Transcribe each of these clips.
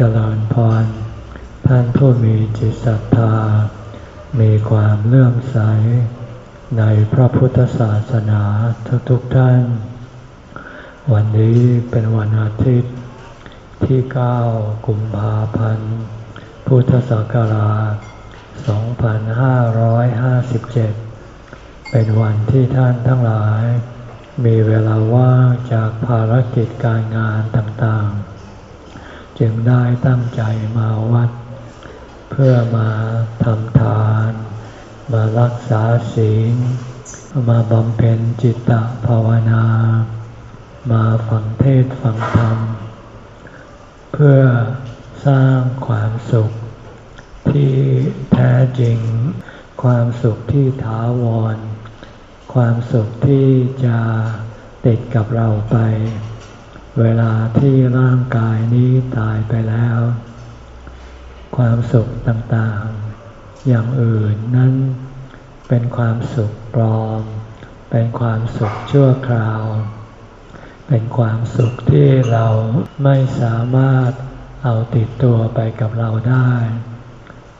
เจริญพร ท่านผู้มีจิตศรัทธา มีความเลื่อมใส ในพระพุทธศาสนาทุกๆทท่าน วันนี้เป็นวันอาทิตย์ที่ 9 กุมภาพันธ์ พุทธศักราช 2557 เป็นวันที่ท่านทั้งหลาย มีเวลาว่างจากภารกิจการงานต่างๆ จึงได้ตั้งใจมาวัด เพื่อมาทำทาน มารักษาศีล มาบำเพ็ญจิตตภาวนา มาฟังเทศฟังธรรม เพื่อสร้างความสุข ที่แท้จริง ความสุขที่ถาวร ความสุขที่จะติดกับเราไป เวลาที่ร่างกายนี้ตายไปแล้ว ความสุขต่างๆ อย่างอื่นนั้นเป็นความสุขปลอม เป็นความสุขชั่วคราว เป็นความสุขที่เราไม่สามารถเอาติดตัวไปกับเราได้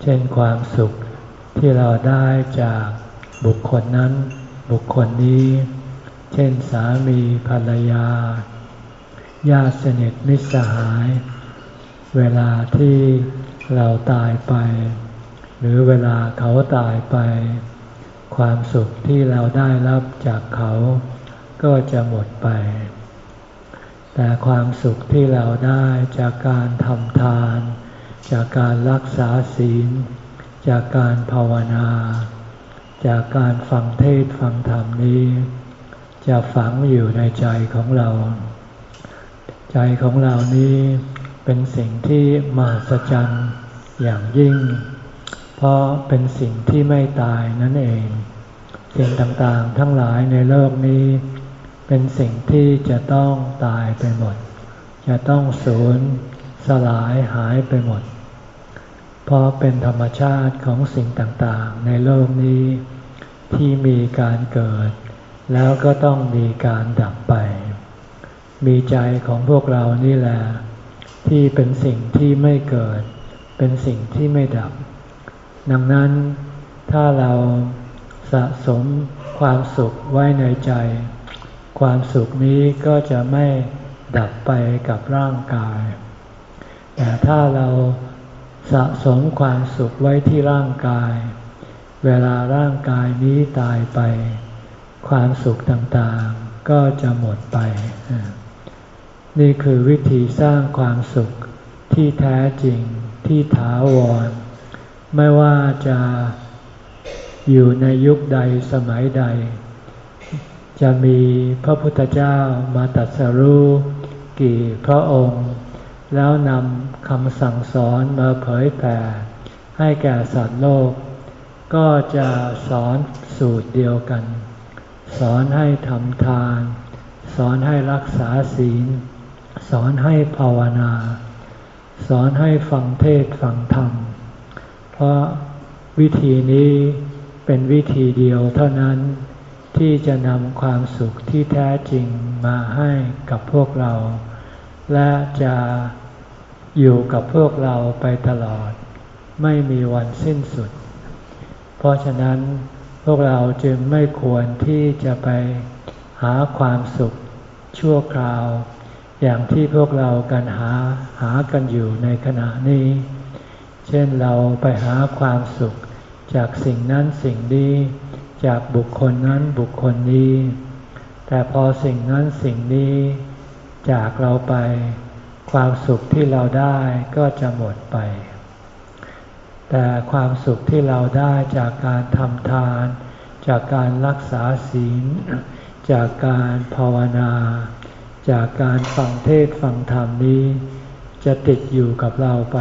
เช่นความสุขที่เราได้จากบุคคลนั้นบุคคลนี้ เช่นสามีภรรยา ญาติสนิทมิตรสหาย เวลาที่เราตายไป หรือเวลาเขาตายไป ความสุขที่เราได้รับจากเขาก็จะหมดไป แต่ความสุขที่เราได้จากการทำทาน จากการรักษาศีล จากการภาวนา จากการฟังเทศฟังธรรมนี้ จะฝังอยู่ในใจของเรา ใจของเรานี้เป็นสิ่งที่มหัศจรรย์อย่างยิ่ง เพราะเป็นสิ่งที่ไม่ตายนั่นเอง สิ่งต่างๆทั้งหลายในโลกนี้ เป็นสิ่งที่จะต้องตายไปหมด จะต้องสูญสลายหายไปหมด เพราะเป็นธรรมชาติของสิ่งต่างๆ ในโลกนี้ ที่มีการเกิด แล้วก็ต้องมีการดับไป มีใจของพวกเรานี่แหละที่เป็นสิ่งที่ไม่เกิด เป็นสิ่งที่ไม่ดับ ดังนั้นถ้าเราสะสมความสุขไว้ในใจ ความสุขนี้ก็จะไม่ดับไปกับร่างกาย แต่ถ้าเราสะสมความสุขไว้ที่ร่างกาย เวลาร่างกายนี้ตายไป ความสุขต่างๆก็จะหมดไป นี่คือวิธีสร้างความสุขที่แท้จริงที่ถาวร ไม่ว่าจะอยู่ในยุคใดสมัยใด จะมีพระพุทธเจ้ามาตัดสรู้กี่พระองค์ แล้วนำคำสั่งสอนมาเผยแผ่ให้แก่สัตว์โลก ก็จะสอนสูตรเดียวกัน สอนให้ทำทาน สอนให้รักษาศีล สอนให้ภาวนา สอนให้ฟังเทศฟังธรรม เพราะวิธีนี้เป็นวิธีเดียวเท่านั้นที่จะนำความสุขที่แท้จริงมาให้กับพวกเรา และจะอยู่กับพวกเราไปตลอด ไม่มีวันสิ้นสุด เพราะฉะนั้นพวกเราจึงไม่ควรที่จะไปหาความสุขชั่วคราว อย่างที่พวกเรากันหาหากันอยู่ในขณะนี้ เช่นเราไปหาความสุข จากสิ่งนั้นสิ่งนี้จากบุคคลนั้นบุคคลนี้ แต่พอสิ่งนั้นสิ่งนี้ จากเราไป ความสุขที่เราได้ก็จะหมดไป แต่ความสุขที่เราได้จากการทำทาน จากการรักษาศีล จากการภาวนา จากการฟังเทศฟังธรรมนี้ จะติดอยู่กับเราไป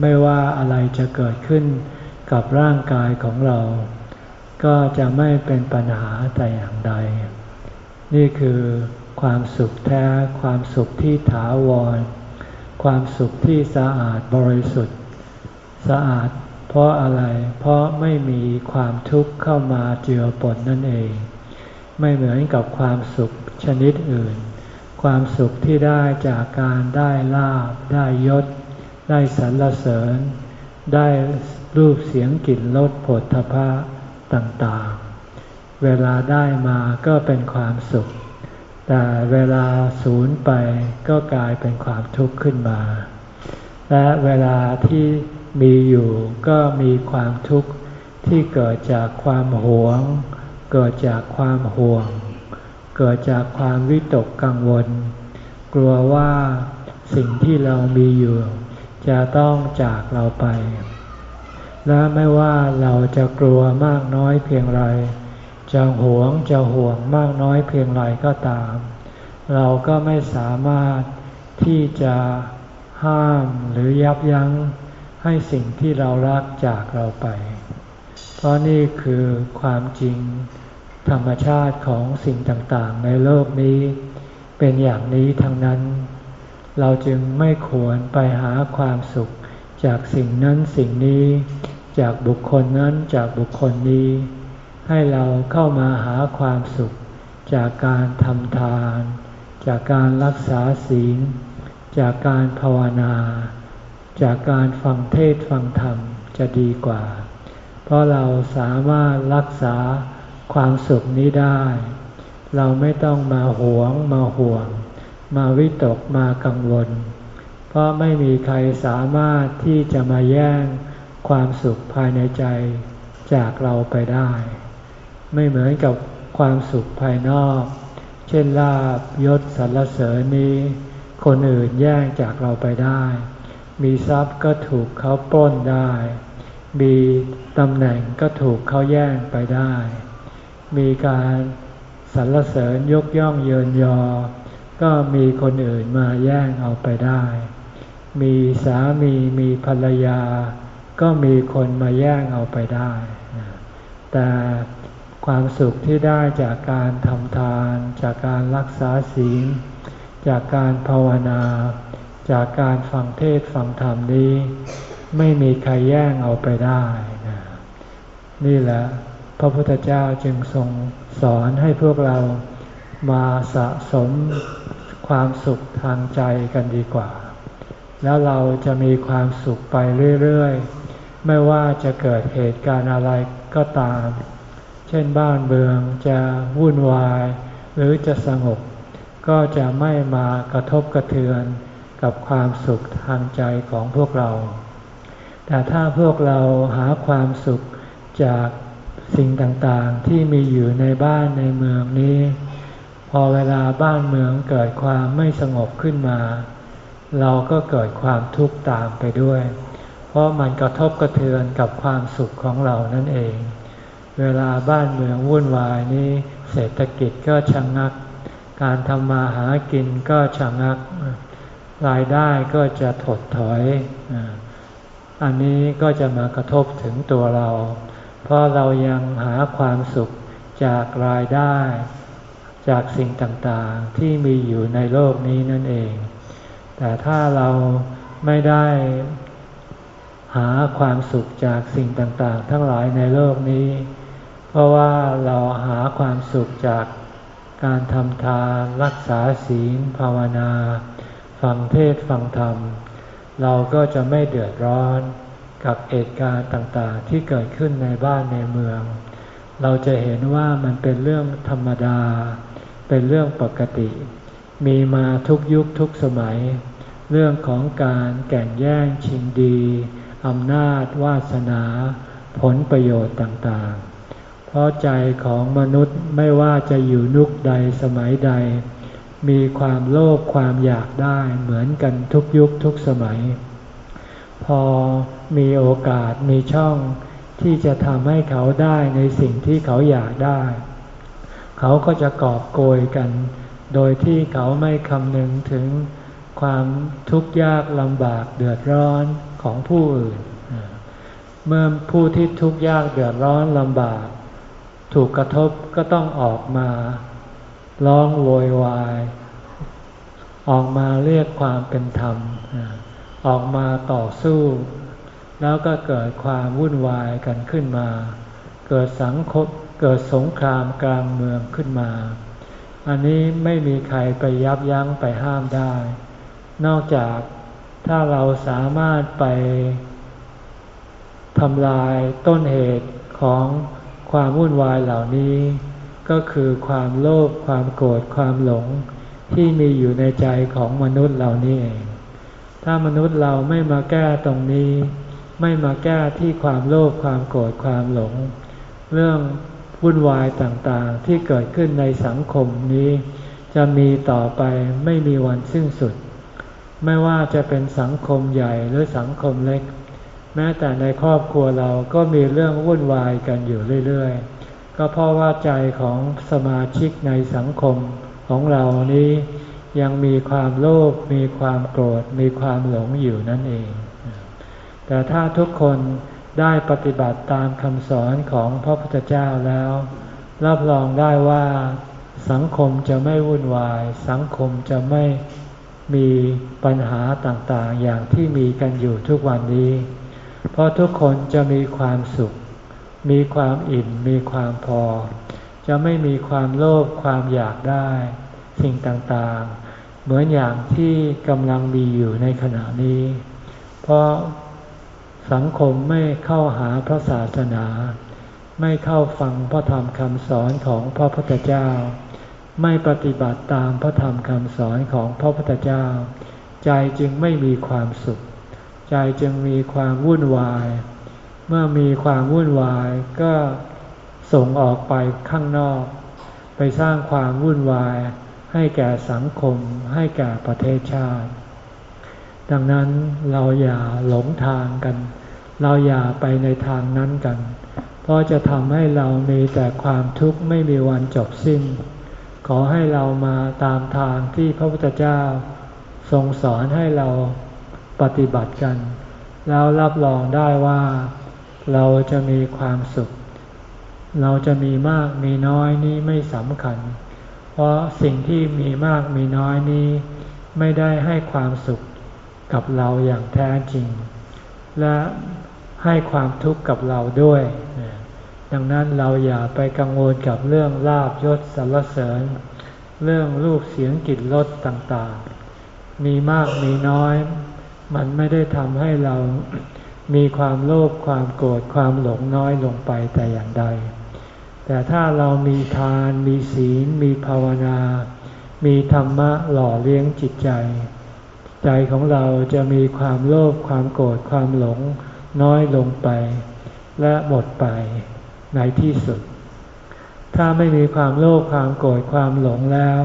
ไม่ว่าอะไรจะเกิดขึ้นกับร่างกายของเรา ก็จะไม่เป็นปัญหาแต่อย่างใด นี่คือความสุขแท้ ความสุขที่ถาวร ความสุขที่สะอาดบริสุทธิ์ สะอาดเพราะอะไร เพราะไม่มีความทุกข์เข้ามาเจือปนนั่นเอง ไม่เหมือนกับความสุขชนิดอื่น ความสุขที่ได้จากการได้ลาบ ได้ยศ ได้สรรเสริญ ได้รูปเสียงกลิ่นรสผลทพะต่างๆ เวลาได้มาก็เป็นความสุข แต่เวลาสูญไปก็กลายเป็นความทุกข์ขึ้นมา และเวลาที่มีอยู่ก็มีความทุกข์ที่เกิดจากความหวง เกิดจากความห่วง เกิดจากความวิตกกังวล กลัวว่าสิ่งที่เรามีอยู่ จะต้องจากเราไป และไม่ว่าเราจะกลัวมากน้อยเพียงไร จะหวงจะห่วงมากน้อยเพียงไรก็ตาม เราก็ไม่สามารถที่จะห้ามหรือยับยั้งให้สิ่งที่เรารักจากเราไป เพราะนี่คือความจริง ธรรมชาติของสิ่งต่างๆ ในโลกนี้ เป็นอย่างนี้ทั้งนั้น เราจึงไม่ควรไปหาความสุข จากสิ่งนั้นสิ่งนี้ จากบุคคลนั้นจากบุคคลนี้ ให้เราเข้ามาหาความสุข จากการทำทาน จากการรักษาศีล จากการภาวนา จากการฟังเทศฟังธรรมจะดีกว่า เพราะเราสามารถรักษา ความสุขนี้ได้ เราไม่ต้องมาหวงมาห่วง มาวิตกมากังวล เพราะไม่มีใครสามารถที่จะมาแย่งความสุขภายในใจจากเราไปได้ ไม่เหมือนกับความสุขภายนอก เช่นลาบยศสรรเสริญนี้ คนอื่นแย่งจากเราไปได้ มีทรัพย์ก็ถูกเขาปล้นได้ มีตำแหน่งก็ถูกเขาแย่งไปได้ มีการสรรเสริญยกย่องเยินยอ ก็มีคนอื่นมาแย่งเอาไปได้ มีสามีมีภรรยา ก็มีคนมาแย่งเอาไปได้ แต่ความสุขที่ได้จากการทำทาน จากการรักษาศีล จากการภาวนา จากการฟังเทศฟังธรรมนี้ ไม่มีใครแย่งเอาไปได้นะนี่แหละ พระพุทธเจ้าจึงทรงสอนให้พวกเรามาสะสมความสุขทางใจกันดีกว่า แล้วเราจะมีความสุขไปเรื่อยๆ ไม่ว่าจะเกิดเหตุการณ์อะไรก็ตาม เช่นบ้านเบืองจะวุ่นวาย หรือจะสงบ ก็จะไม่มากระทบกระเทือนกับความสุขทางใจของพวกเรา แต่ถ้าพวกเราหาความสุขจาก สิ่งต่างๆที่มีอยู่ในบ้านในเมืองนี้ พอเวลาบ้านเมืองเกิดความไม่สงบขึ้นมา เราก็เกิดความทุกข์ตามไปด้วย เพราะมันกระทบกระเทือนกับความสุขของเรานั่นเอง เวลาบ้านเมืองวุ่นวายนี้ เศรษฐกิจก็ชะงงัก การทำมาหากินก็ชะงงัก รายได้ก็จะถดถอย อันนี้ก็จะมากระทบถึงตัวเรา เพราะเรายังหาความสุขจากรายได้ จากสิ่งต่างๆที่มีอยู่ในโลกนี้นั่นเอง แต่ถ้าเราไม่ได้หาความสุขจากสิ่งต่างๆ ทั้งหลายในโลกนี้ เพราะว่าเราหาความสุขจากการทำทานรักษาศีลภาวนา ฟังเทศฟังธรรม เราก็จะไม่เดือดร้อน กับเหตุการณ์ต่างๆ ที่เกิดขึ้นในบ้านในเมือง เราจะเห็นว่ามันเป็นเรื่องธรรมดา เป็นเรื่องปกติ มีมาทุกยุคทุกสมัย เรื่องของการแก่งแย่งชิงดีอำนาจ วาสนา ผลประโยชน์ต่างๆ เพราะใจของมนุษย์ไม่ว่าจะอยู่นุกใดสมัยใด มีความโลภความอยากได้เหมือนกันทุกยุคทุกสมัย พอ มีโอกาสมีช่องที่จะทำให้เขาได้ในสิ่งที่เขาอยากได้ เขาก็จะกอบโกยกัน โดยที่เขาไม่คำนึงถึงความทุกข์ยากลำบากเดือดร้อนของผู้อื่น เมื่อผู้ที่ทุกข์ยากเดือดร้อนลำบาก ถูกกระทบก็ต้องออกมาร้องโวยวาย ออกมาเรียกความเป็นธรรม ออกมาต่อสู้ แล้วก็เกิดความวุ่นวายกันขึ้นมา เกิดสังคมเกิดสงครามกลางเมืองขึ้นมา อันนี้ไม่มีใครไปยับยั้งไปห้ามได้ นอกจากถ้าเราสามารถไปทำลายต้นเหตุของความวุ่นวายเหล่านี้ ก็คือความโลภความโกรธความหลงที่มีอยู่ในใจของมนุษย์เหล่านี้เองถ้ามนุษย์เราไม่มาแก้ตรงนี้ ไม่มาแก้ที่ความโลภความโกรธความหลง เรื่องวุ่นวายต่างๆ ที่เกิดขึ้นในสังคมนี้ จะมีต่อไปไม่มีวันสิ้นสุด ไม่ว่าจะเป็นสังคมใหญ่หรือสังคมเล็ก แม้แต่ในครอบครัวเราก็มีเรื่องวุ่นวายกันอยู่เรื่อยๆ ก็เพราะว่าใจของสมาชิกในสังคมของเรานี้ยังมีความโลภมีความโกรธ มีความหลงอยู่นั่นเอง แต่ถ้าทุกคนได้ปฏิบัติตามคำสอนของพระพุทธเจ้าแล้ว รับรองได้ว่าสังคมจะไม่วุ่นวาย สังคมจะไม่มีปัญหาต่างๆ อย่างที่มีกันอยู่ทุกวันนี้ เพราะทุกคนจะมีความสุข มีความอิ่ม มีความพอ จะไม่มีความโลภความอยากได้ สิ่งต่างๆ เหมือนอย่างที่กำลังมีอยู่ในขณะนี้ เพราะ สังคมไม่เข้าหาพระศาสนา ไม่เข้าฟังพระธรรมคำสอนของพระพุทธเจ้า ไม่ปฏิบัติตามพระธรรมคำสอนของพระพุทธเจ้า ใจจึงไม่มีความสุข ใจจึงมีความวุ่นวาย เมื่อมีความวุ่นวายก็ส่งออกไปข้างนอก ไปสร้างความวุ่นวาย ให้แก่สังคม ให้แก่ประเทศชาติ ดังนั้นเราอย่าหลงทางกัน เราอย่าไปในทางนั้นกัน เพราะจะทำให้เรามีแต่ความทุกข์ไม่มีวันจบสิ้น ขอให้เรามาตามทางที่พระพุทธเจ้า ทรงสอนให้เราปฏิบัติกัน แล้วรับรองได้ว่า เราจะมีความสุข เราจะมีมากมีน้อยนี่ไม่สำคัญ เพราะสิ่งที่มีมากมีน้อยนี้ ไม่ได้ให้ความสุข กับเราอย่างแท้จริง และให้ความทุกข์กับเราด้วย ดังนั้นเราอย่าไปกังวลกับเรื่องลาบยศสรรเสริญ เรื่องรูปเสียงกลิ่นรสต่างๆ มีมากมีน้อย มันไม่ได้ทำให้เรามีความโลภความโกรธความหลงน้อยลงไปแต่อย่างใด แต่ถ้าเรามีทาน มีศีล มีภาวนา มีธรรมะหล่อเลี้ยงจิตใจ ใจของเราจะมีความโลภความโกรธความหลงน้อยลงไป และหมดไปในที่สุด ถ้าไม่มีความโลภความโกรธความหลงแล้ว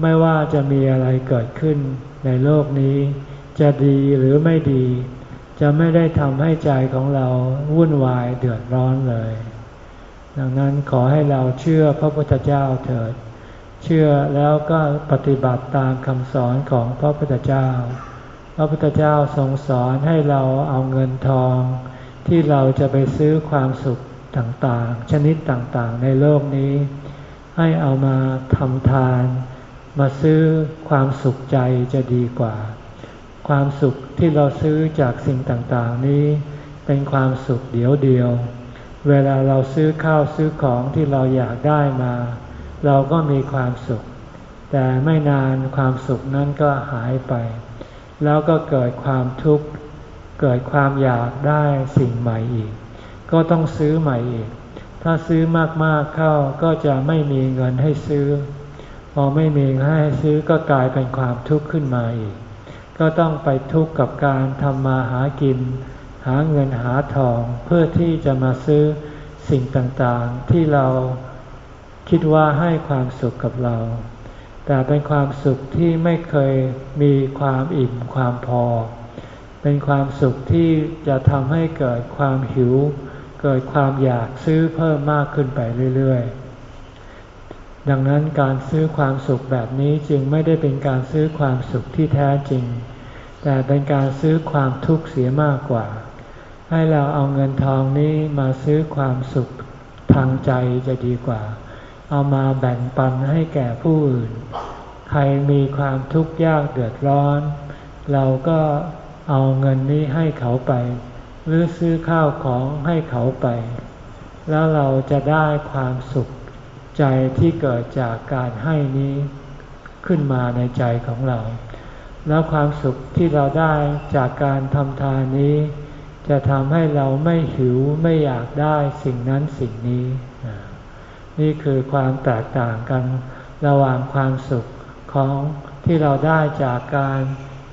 ไม่ว่าจะมีอะไรเกิดขึ้นในโลกนี้ จะดีหรือไม่ดี จะไม่ได้ทำให้ใจของเราวุ่นวายเดือดร้อนเลย ดังนั้นขอให้เราเชื่อพระพุทธเจ้าเถิด เชื่อแล้วก็ปฏิบัติตามคำสอนของพระพุทธเจ้า พระพุทธเจ้าทรงสอนให้เราเอาเงินทอง ที่เราจะไปซื้อความสุขต่างๆ ชนิดต่างๆ ในโลกนี้ ให้เอามาทำทาน มาซื้อความสุขใจจะดีกว่า ความสุขที่เราซื้อจากสิ่งต่างๆ นี้เป็นความสุขเดียวเดียว เวลาเราซื้อข้าวซื้อของที่เราอยากได้มา เราก็มีความสุข แต่ไม่นานความสุขนั้นก็หายไป แล้วก็เกิดความทุกข์ เกิดความอยากได้สิ่งใหม่อีก ก็ต้องซื้อใหม่อีก ถ้าซื้อมากๆเข้าก็จะไม่มีเงินให้ซื้อ พอไม่มีให้ซื้อก็กลายเป็นความทุกข์ขึ้นมาอีก ก็ต้องไปทุกข์กับการทำมาหากิน หาเงินหาทองเพื่อที่จะมาซื้อสิ่งต่างๆที่เรา คิดว่าให้ความสุขกับเรา แต่เป็นความสุขที่ไม่เคยมีความอิ่มความพอ เป็นความสุขที่จะทำให้เกิดความหิว เกิดความอยากซื้อเพิ่มมากขึ้นไปเรื่อยๆ ดังนั้นการซื้อความสุขแบบนี้จึงไม่ได้เป็นการซื้อความสุขที่แท้จริง แต่เป็นการซื้อความทุกข์เสียมากกว่า ให้เราเอาเงินทองนี้มาซื้อความสุขทางใจจะดีกว่า เอามาแบ่งปันให้แก่ผู้อื่น ใครมีความทุกข์ยากเดือดร้อน เราก็เอาเงินนี้ให้เขาไป หรือซื้อข้าวของให้เขาไป แล้วเราจะได้ความสุขใจที่เกิดจากการให้นี้ขึ้นมาในใจของเรา แล้วความสุขที่เราได้จากการทำทานนี้ จะทำให้เราไม่หิวไม่อยากได้สิ่งนั้นสิ่งนี้ นี่คือความแตกต่างกัน ระหว่างความสุขของที่เราได้จากการ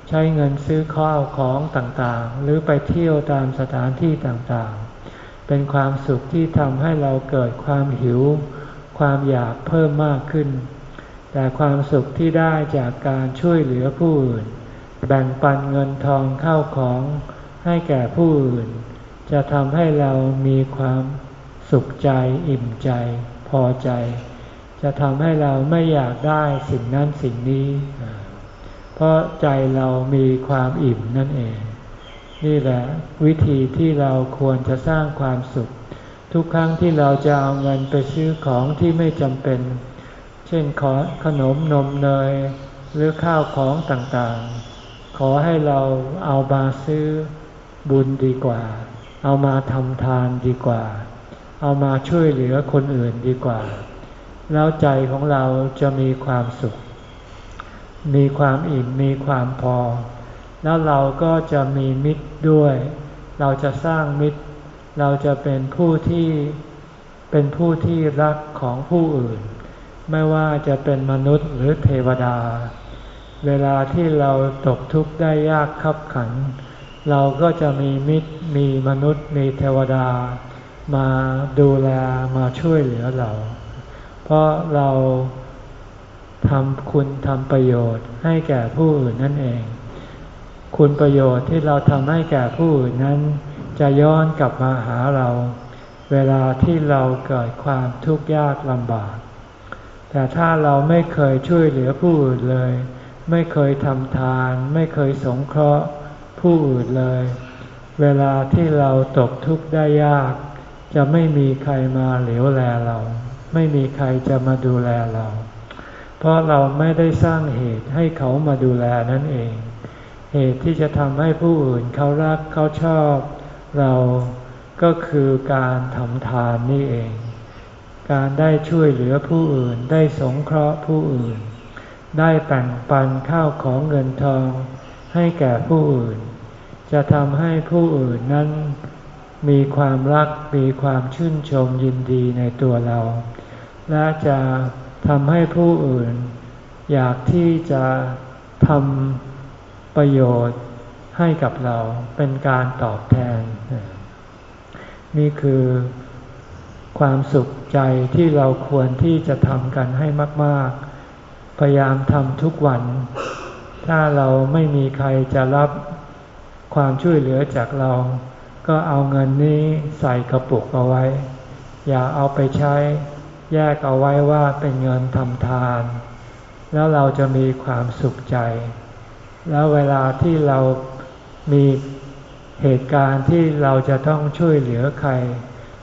ใช้เงินซื้อข้าวของต่างๆ หรือไปเที่ยวตามสถานที่ต่างๆ เป็นความสุขที่ทำให้เราเกิดความหิว ความอยากเพิ่มมากขึ้น แต่ความสุขที่ได้จากการช่วยเหลือผู้อื่น แบ่งปันเงินทองเข้าของให้แก่ผู้อื่น จะทำให้เรามีความสุขใจอิ่มใจ พอใจ จะทำให้เราไม่อยากได้สิ่งนั้นสิ่งนี้ เพราะใจเรามีความอิ่มนั่นเอง นี่แหละวิธีที่เราควรจะสร้างความสุข ทุกครั้งที่เราจะเอาเงินไปซื้อของที่ไม่จำเป็น เช่นขอขนมนมเนยหรือข้าวของต่างๆ ขอให้เราเอามาซื้อบุญดีกว่า เอามาทำทานดีกว่า เอามาช่วยเหลือคนอื่นดีกว่า แล้วใจของเราจะมีความสุข มีความอิ่มมีความพอ แล้วเราก็จะมีมิตรด้วย เราจะสร้างมิตร เราจะเป็นผู้ที่เป็นผู้ที่รักของผู้อื่น ไม่ว่าจะเป็นมนุษย์หรือเทวดา เวลาที่เราตกทุกข์ได้ยากขับขัน เราก็จะมีมิตรมีมนุษย์มีเทวดา มาดูแลมาช่วยเหลือเรา เพราะเราทำคุณทำประโยชน์ให้แก่ผู้อื่นนั่นเอง คุณประโยชน์ที่เราทำให้แก่ผู้อื่นนั้น จะย้อนกลับมาหาเรา เวลาที่เราเกิดความทุกข์ยากลำบาก แต่ถ้าเราไม่เคยช่วยเหลือผู้อื่นเลย ไม่เคยทำทาน ไม่เคยสงเคราะห์ผู้อื่นเลย เวลาที่เราตกทุกข์ได้ยาก จะไม่มีใครมาเหลียวแลเรา ไม่มีใครจะมาดูแลเรา เพราะเราไม่ได้สร้างเหตุให้เขามาดูแลนั่นเอง เหตุที่จะทำให้ผู้อื่นเขารักเขาชอบ เราก็คือการทำทานนี่เอง การได้ช่วยเหลือผู้อื่นได้สงเคราะห์ผู้อื่น ได้แบ่งปันข้าวของเงินทองให้แก่ผู้อื่น จะทำให้ผู้อื่นนั้น มีความรักมีความชื่นชมยินดีในตัวเรา และจะทำให้ผู้อื่น อยากที่จะทำประโยชน์ให้กับเราเป็นการตอบแทน นี่คือความสุขใจที่เราควรที่จะทำกันให้มาก ๆ พยายามทำทุกวัน ถ้าเราไม่มีใครจะรับความช่วยเหลือจากเรา ก็เอาเงินนี้ใส่กระปุกเอาไว้ อย่าเอาไปใช้แยกเอาไว้ว่าเป็นเงินทำทาน แล้วเราจะมีความสุขใจ แล้วเวลาที่เรามีเหตุการณ์ที่เราจะต้องช่วยเหลือใคร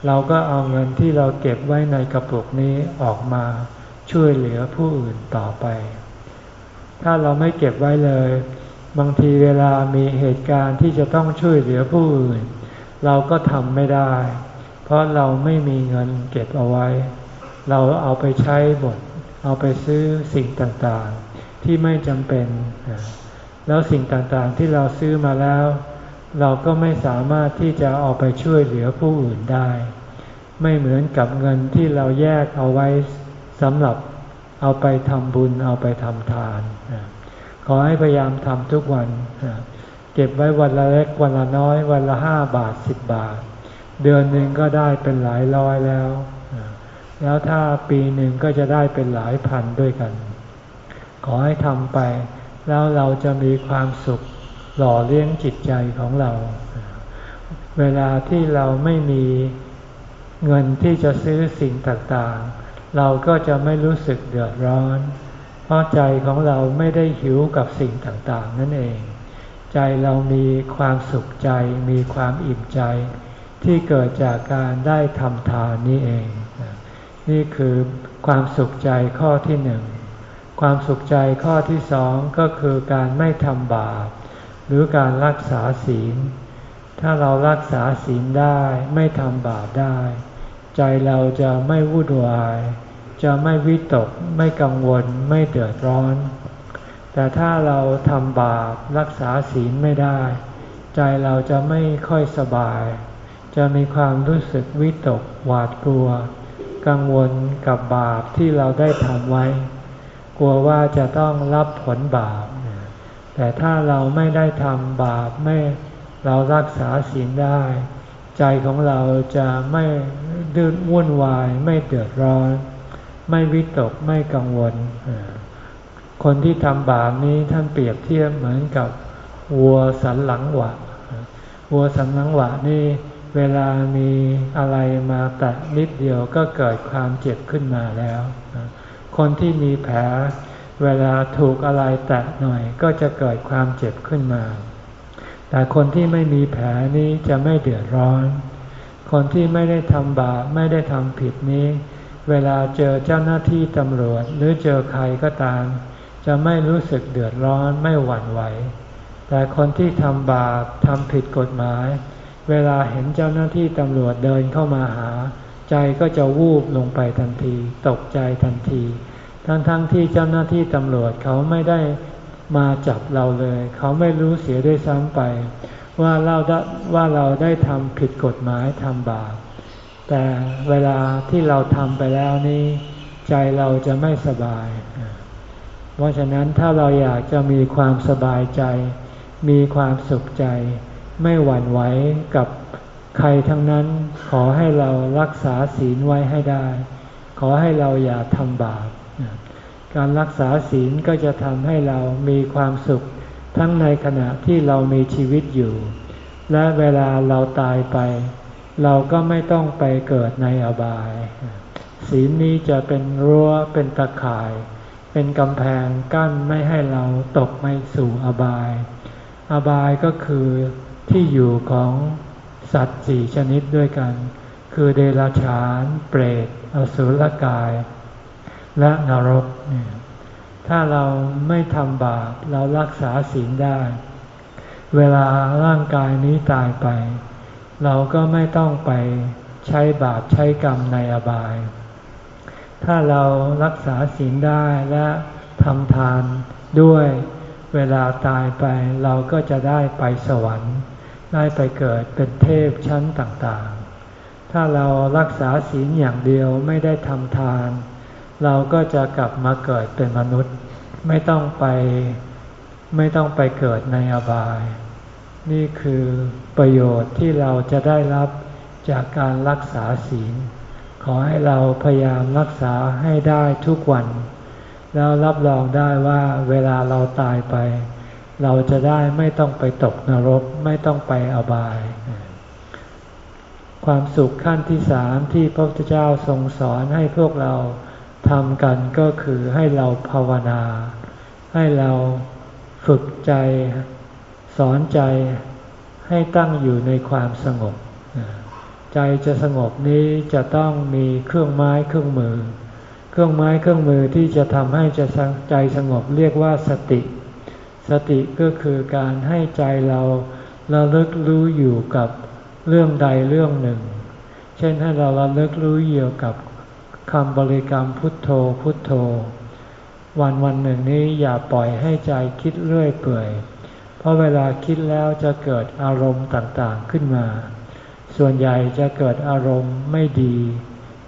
เราก็เอาเงินที่เราเก็บไว้ในกระปุกนี้ออกมาช่วยเหลือผู้อื่นต่อไป ถ้าเราไม่เก็บไว้เลย บางทีเวลามีเหตุการณ์ที่จะต้องช่วยเหลือผู้อื่น เราก็ทำไม่ได้ เพราะเราไม่มีเงินเก็บเอาไว้ เราเอาไปใช้หมด เอาไปซื้อสิ่งต่างๆ ที่ไม่จำเป็น แล้วสิ่งต่างๆที่เราซื้อมาแล้ว เราก็ไม่สามารถที่จะเอาไปช่วยเหลือผู้อื่นได้ ไม่เหมือนกับเงินที่เราแยกเอาไว้สำหรับเอาไปทำบุญเอาไปทำทาน ขอให้พยายามทำทุกวัน ก็บไว้วันละเล็กวันละน้อย วันละห้าบาทสิบบาท เดือนหนึ่งก็ได้เป็นหลายร้อยแล้ว แล้วถ้าปีหนึ่งก็จะได้เป็นหลายพันด้วยกัน ขอให้ทำไป แล้วเราจะมีความสุขหล่อเลี้ยงจิตใจของเรา เวลาที่เราไม่มีเงินที่จะซื้อสิ่งต่างๆ เราก็จะไม่รู้สึกเดือดร้อน เพราะใจของเราไม่ได้หิวกับสิ่งต่างๆ นั่นเอง ใจเรามีความสุขใจมีความอิ่มใจ ที่เกิดจากการได้ทำทานนี้เอง นี่คือความสุขใจข้อที่หนึ่งความสุขใจข้อที่สองก็คือการไม่ทำบาปหรือการรักษาศีล ถ้าเรารักษาศีลได้ไม่ทำบาปได้ ใจเราจะไม่วุ่นวาย จะไม่วิตก ไม่กังวล ไม่เดือดร้อน แต่ถ้าเราทำบาปรักษาศีลไม่ได้ ใจเราจะไม่ค่อยสบาย จะมีความรู้สึกวิตกหวาดกลัว กังวลกับบาปที่เราได้ทำไว้ กลัวว่าจะต้องรับผลบาป แต่ถ้าเราไม่ได้ทำบาปไม่เรารักษาศีลได้ ใจของเราจะไม่ดื้อวุ่นวายไม่เดือดร้อน ไม่วิตกไม่กังวล คนที่ทำบาปนี้ท่านเปรียบเทียบเหมือนกับวัวสันหลังหวะวัวสันหลังหวะนี่เวลามีอะไรมาแตะนิดเดียวก็เกิดความเจ็บขึ้นมาแล้ว คนที่มีแผลเวลาถูกอะไรแตะหน่อยก็จะเกิดความเจ็บขึ้นมา แต่คนที่ไม่มีแผลนี้จะไม่เดือดร้อน คนที่ไม่ได้ทำบาปไม่ได้ทำผิดนี้ เวลาเจอเจ้าหน้าที่ตำรวจ หรือเจอใครก็ตาม จะไม่รู้สึกเดือดร้อนไม่หวั่นไหว แต่คนที่ทำบาปทำผิดกฎหมาย เวลาเห็นเจ้าหน้าที่ตำรวจเดินเข้ามาหา ใจก็จะวูบลงไปทันที ตกใจทันที ทั้งๆทที่เจ้าหน้าที่ตำรวจเขาไม่ได้มาจับเราเลย เขาไม่รู้เสียด้วยซ้ำไป ว่าเราว่าเราได้ทำผิดกฎหมายทำบาปแต่เวลาที่เราทำไปแล้วนี้ ใจเราจะไม่สบาย เพราะฉะนั้นถ้าเราอยากจะมีความสบายใจ มีความสุขใจ ไม่หวั่นไหวกับใครทั้งนั้นขอให้เรารักษาศีลไว้ให้ได้ ขอให้เราอย่าทำบาปการรักษาศีลก็จะทำให้เรามีความสุข ทั้งในขณะที่เรามีชีวิตอยู่ และเวลาเราตายไป เราก็ไม่ต้องไปเกิดในอบาย ศีลนี้จะเป็นรั้วเป็นตะข่าย เป็นกำแพงกั้นไม่ให้เราตกไปสู่อบาย อบายก็คือที่อยู่ของสัตว์สี่ชนิดด้วยกัน คือเดรัจฉาน เปรต อสุรกาย และนรกเนี่ยถ้าเราไม่ทำบาปเรารักษาศีลได้ เวลาร่างกายนี้ตายไป เราก็ไม่ต้องไปใช้บาปใช้กรรมในอบาย ถ้าเรารักษาศีลได้และทำทานด้วยเวลาตายไปเราก็จะได้ไปสวรรค์ ได้ไปเกิดเป็นเทพชั้นต่างๆ ถ้าเรารักษาศีลอย่างเดียวไม่ได้ทำทาน เราก็จะกลับมาเกิดเป็นมนุษย์ ไม่ต้องไปไม่ต้องไปเกิดในอบาย นี่คือประโยชน์ที่เราจะได้รับจากการรักษาศีล ขอให้เราพยายามรักษาให้ได้ทุกวัน แล้วรับรองได้ว่าเวลาเราตายไป เราจะได้ไม่ต้องไปตกนรกไม่ต้องไปอบาย ความสุขขั้นที่สามที่พระพุทธเจ้าทรงสอนให้พวกเราทำกันก็คือให้เราภาวนา ให้เราฝึกใจ สอนใจให้ตั้งอยู่ในความสงบ ใจจะสงบนี้จะต้องมีเครื่องไม้เครื่องมือ เครื่องไม้เครื่องมือที่จะทำให้จะใจสงบเรียกว่าสติ สติก็คือการให้ใจเราระลึกรู้อยู่กับเรื่องใดเรื่องหนึ่ง เช่นให้เราระลึกรู้เกี่ยวกับคำบริกรรมพุทโธพุทโธ วันวันหนึ่งนี้อย่าปล่อยให้ใจคิดเรื่อยเปื่อย เพราะเวลาคิดแล้วจะเกิดอารมณ์ต่างๆขึ้นมา ส่วนใหญ่จะเกิดอารมณ์ไม่ดี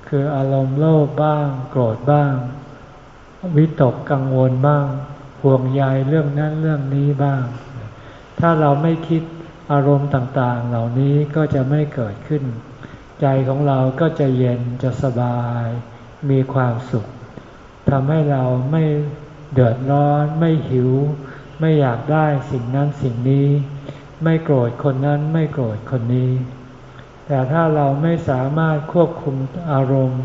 คืออารมณ์โลภบ้าง โกรธบ้าง วิตกกังวลบ้าง ห่วงใยเรื่องนั้นเรื่องนี้บ้าง ถ้าเราไม่คิดอารมณ์ต่างๆ เหล่านี้ก็จะไม่เกิดขึ้น ใจของเราก็จะเย็นจะสบาย มีความสุขทำให้เราไม่เดือดร้อน ไม่หิว ไม่อยากได้สิ่งนั้นสิ่งนี้ ไม่โกรธคนนั้นไม่โกรธคนนี้ แต่ถ้าเราไม่สามารถควบคุมอารมณ์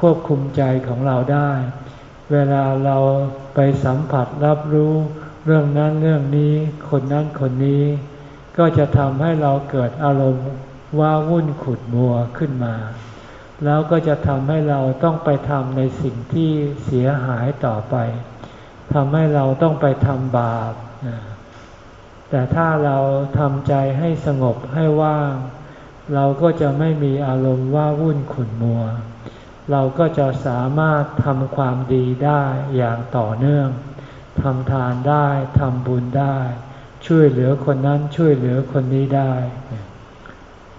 ควบคุมใจของเราได้ เวลาเราไปสัมผัสรับรู้เรื่องนั้นเรื่องนี้ คนนั้นคนนี้ ก็จะทำให้เราเกิดอารมณ์ว่าวุ่นขุดมัวขึ้นมา แล้วก็จะทำให้เราต้องไปทำในสิ่งที่เสียหายต่อไปทำให้เราต้องไปทำบาป แต่ถ้าเราทำใจให้สงบให้ว่าง เราก็จะไม่มีอารมณ์ว่าวุ่นขุนมัว เราก็จะสามารถทำความดีได้อย่างต่อเนื่องทำทานได้ทำบุญได้ ช่วยเหลือคนนั้นช่วยเหลือคนนี้ได้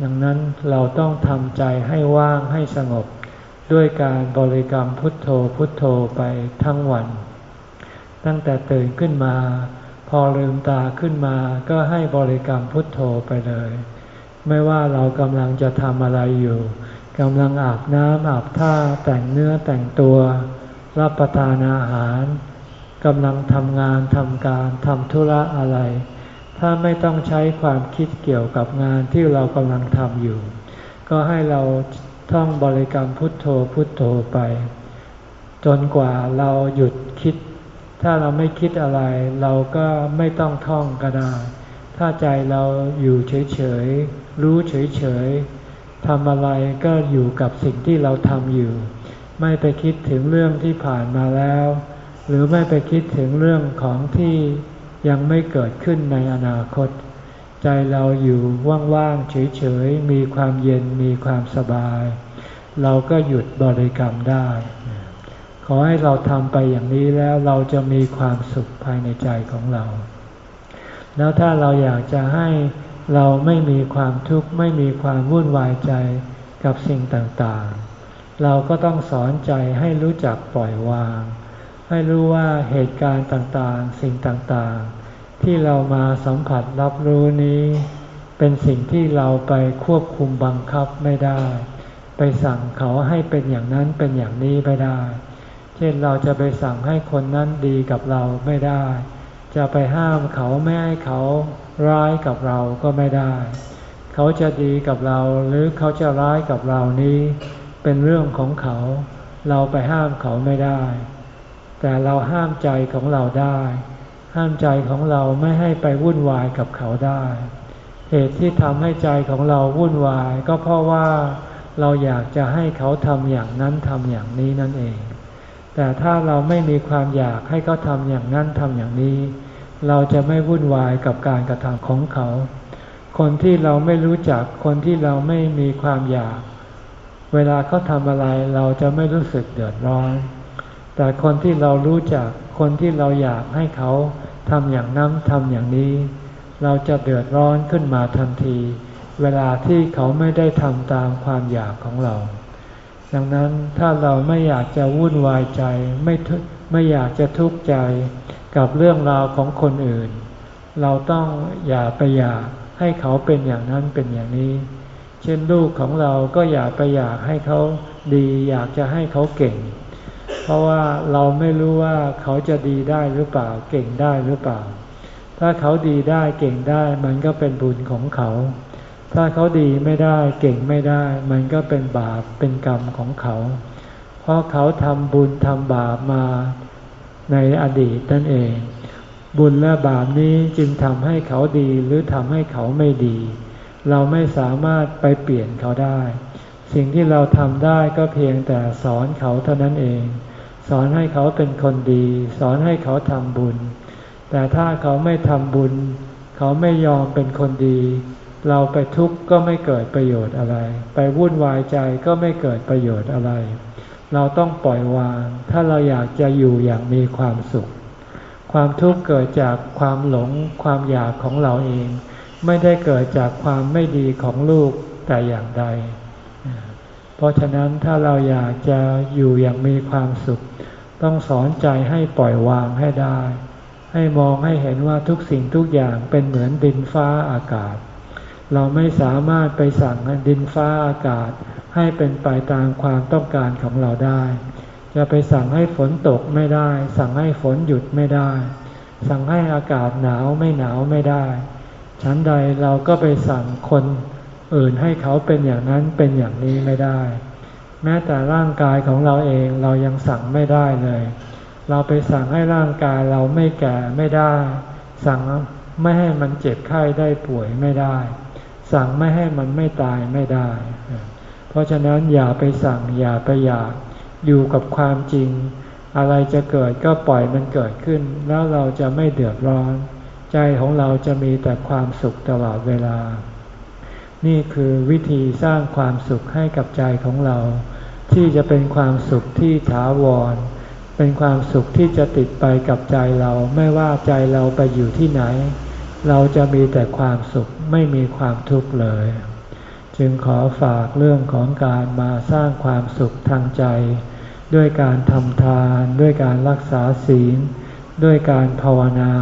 ดังนั้นเราต้องทำใจให้ว่างให้สงบ ด้วยการบริกรรมพุทโธพุทโธไปทั้งวัน ตั้งแต่ตื่นขึ้นมา พอลืมตาขึ้นมาก็ให้บริกรรมพุทโธไปเลย ไม่ว่าเรากำลังจะทำอะไรอยู่กำลังอาบน้ำอาบท่าแต่งเนื้อแต่งตัว รับประทานอาหารกำลังทำงานทำการทำธุระอะไร ถ้าไม่ต้องใช้ความคิดเกี่ยวกับงานที่เรากำลังทำอยู่ ก็ให้เราท่องบริกรรมพุทโธพุทโธไป จนกว่าเราหยุดคิด ถ้าเราไม่คิดอะไร เราก็ไม่ต้องท่องก็ได้ ถ้าใจเราอยู่เฉยๆ รู้เฉยๆทำอะไรก็อยู่กับสิ่งที่เราทำอยู่ ไม่ไปคิดถึงเรื่องที่ผ่านมาแล้ว หรือไม่ไปคิดถึงเรื่องของที่ยังไม่เกิดขึ้นในอนาคต ใจเราอยู่ว่างๆเฉยๆมีความเย็นมีความสบาย เราก็หยุดบริกรรมได้ ขอให้เราทำไปอย่างนี้แล้วเราจะมีความสุขภายในใจของเรา แล้วถ้าเราอยากจะให้ เราไม่มีความทุกข์ไม่มีความวุ่นวายใจกับสิ่งต่างๆ เราก็ต้องสอนใจให้รู้จักปล่อยวาง ให้รู้ว่าเหตุการณ์ต่างๆ สิ่งต่างๆ ที่เรามาสัมผัสรับรู้นี้ เป็นสิ่งที่เราไปควบคุมบังคับไม่ได้ ไปสั่งเขาให้เป็นอย่างนั้นเป็นอย่างนี้ไม่ได้ เช่นเราจะไปสั่งให้คนนั้นดีกับเราไม่ได้ จะไปห้ามเขาไม่ให้เขาร้ายกับเราก็ไม่ได้ เขาจะดีกับเราหรือเขาจะร้ายกับเรานี้ เป็นเรื่องของเขา เราไปห้ามเขาไม่ได้ แต่เราห้ามใจของเราได้ ห้ามใจของเราไม่ให้ไปวุ่นวายกับเขาได้ เหตุที่ทำให้ใจของเราวุ่นวาย ก็เพราะว่าเราอยากจะให้เขาทำอย่างนั้นทำอย่างนี้นั่นเอง แต่ถ้าเราไม่มีความอยากให้เขาทำอย่างนั้นทำอย่างนี้ เราจะไม่วุ่นวายกับการกระทำของเขา คนที่เราไม่รู้จักคนที่เราไม่มีความอยาก เวลาเขาทำอะไรเราจะไม่รู้สึกเดือดร้อน แต่คนที่เรารู้จักคนที่เราอยากให้เขาทำอย่างนั้นทำอย่างนี้ เราจะเดือดร้อนขึ้นมาทันที เวลาที่เขาไม่ได้ทำตามความอยากของเรา ดังนั้นถ้าเราไม่อยากจะวุ่นวายใจ ไม่ไม่อยากจะทุกข์ใจกับเรื่องราวของคนอื่น เราต้องอย่าไปอยากให้เขาเป็นอย่างนั้นเป็นอย่างนี้ เช่นลูกของเราก็อย่าไปอยากให้เขาดี อยากจะให้เขาเก่ง เพราะว่าเราไม่รู้ว่าเขาจะดีได้หรือเปล่าเก่งได้หรือเปล่า ถ้าเขาดีได้เก่งได้มันก็เป็นบุญของเขา ถ้าเขาดีไม่ได้เก่งไม่ได้ มันก็เป็นบาปเป็นกรรมของเขา เพราะเขาทำบุญทำบาปมาในอดีตนั่นเอง บุญและบาปนี้จึงทำให้เขาดีหรือทำให้เขาไม่ดี เราไม่สามารถไปเปลี่ยนเขาได้ สิ่งที่เราทำได้ก็เพียงแต่สอนเขาเท่านั้นเอง สอนให้เขาเป็นคนดี สอนให้เขาทำบุญ แต่ถ้าเขาไม่ทำบุญ เขาไม่ยอมเป็นคนดี เราไปทุกข์ก็ไม่เกิดประโยชน์อะไร ไปวุ่นวายใจก็ไม่เกิดประโยชน์อะไร เราต้องปล่อยวาง ถ้าเราอยากจะอยู่อย่างมีความสุข ความทุกข์เกิดจากความหลง ความอยากของเราเอง ไม่ได้เกิดจากความไม่ดีของลูกแต่อย่างใด เพราะฉะนั้นถ้าเราอยากจะอยู่อย่างมีความสุข ต้องสอนใจให้ปล่อยวางให้ได้ ให้มองให้เห็นว่าทุกสิ่งทุกอย่างเป็นเหมือนดินฟ้าอากาศ เราไม่สามารถไปสั่งดินฟ้าอากาศ ให้เป็นไปตามความต้องการของเราได้ จะไปสั่งให้ฝนตกไม่ได้ สั่งให้ฝนหยุดไม่ได้ สั่งให้อากาศหนาวไม่หนาวไม่ได้ฉันใดเราก็ไปสั่งคนอื่นให้เขาเป็นอย่างนั้นเป็นอย่างนี้ไม่ได้ แม้แต่ร่างกายของเราเองเรายังสั่งไม่ได้เลย เราไปสั่งให้ร่างกายเราไม่แก่ไม่ได้ สั่งไม่ให้มันเจ็บไข้ได้ป่วยไม่ได้ สั่งไม่ให้มันไม่ตายไม่ได้ เพราะฉะนั้นอย่าไปสั่งอย่าไปอยากอยู่กับความจริง อะไรจะเกิดก็ปล่อยมันเกิดขึ้น แล้วเราจะไม่เดือดร้อน ใจของเราจะมีแต่ความสุขตลอดเวลา นี่คือวิธีสร้างความสุขให้กับใจของเรา ที่จะเป็นความสุขที่ถาวร เป็นความสุขที่จะติดไปกับใจเรา ไม่ว่าใจเราไปอยู่ที่ไหน เราจะมีแต่ความสุขไม่มีความทุกข์เลย จึงขอฝากเรื่องของการมาสร้างความสุขทางใจ ด้วยการทำทาน ด้วยการรักษาศีล ด้วยการภาวนา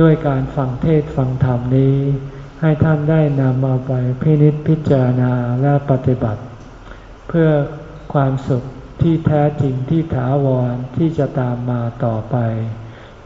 ด้วยการฟังเทศฟังธรรมนี้ ให้ท่านได้นำเอาไปพินิจพิจารณาและปฏิบัติ เพื่อความสุขที่แท้จริงที่ถาวรที่จะตามมาต่อไป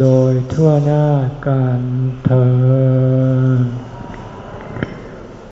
โดยทั่วหน้ากันเธอ